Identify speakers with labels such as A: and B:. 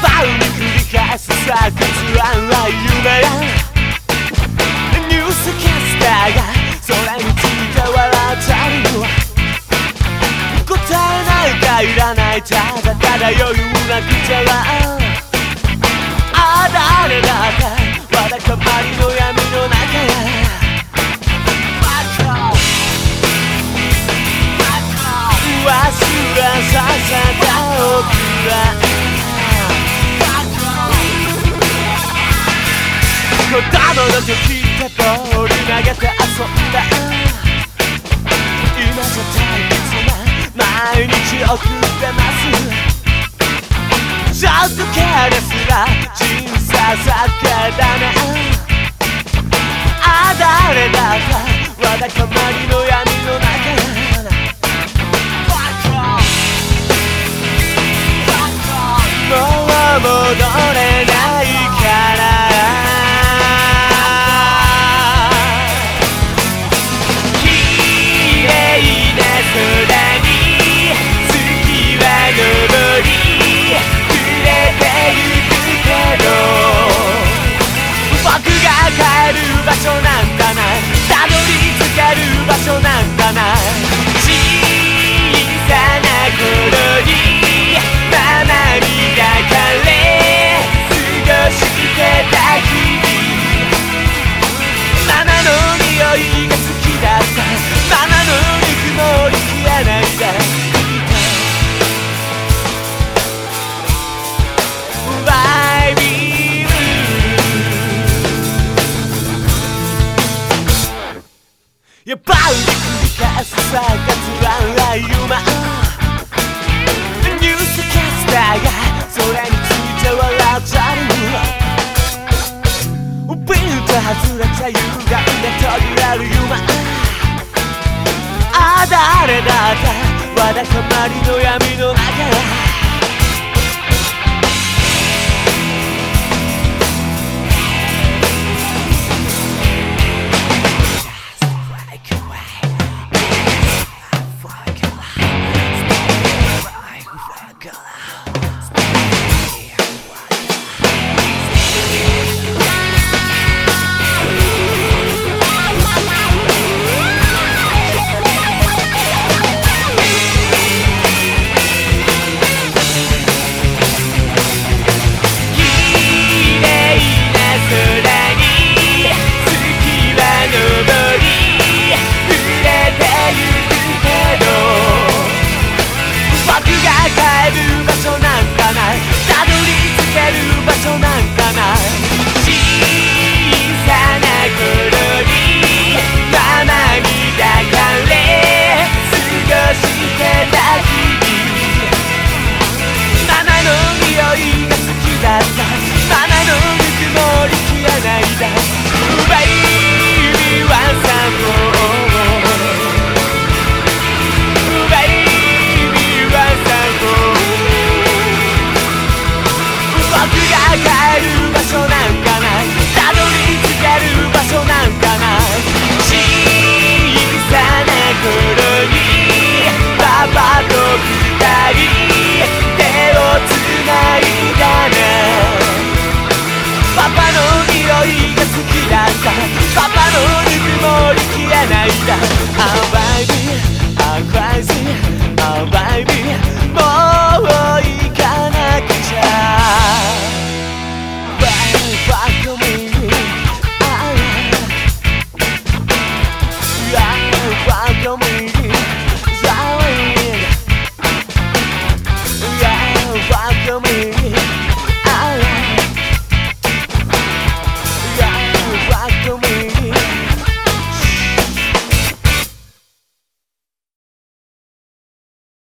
A: バウに繰り返すさくつらな夢やニュースキャスターがそれについて笑ったは答えないかいらないただただ余裕なくちゃはああ誰だかわだかまりの闇の中や。彼女と切って放り投げて遊んだ今じゃ大切な毎日送ってます。ちょっとケレスが人生さけだねあ誰だかわだかまりの闇の中もう戻れやばうで繰り返すさがつらんら夢ニュースキャスターがそれについて笑っちゃう。ビルと外れちゃ歪んで途切れる夢ああ誰だってわだかまりの闇の中。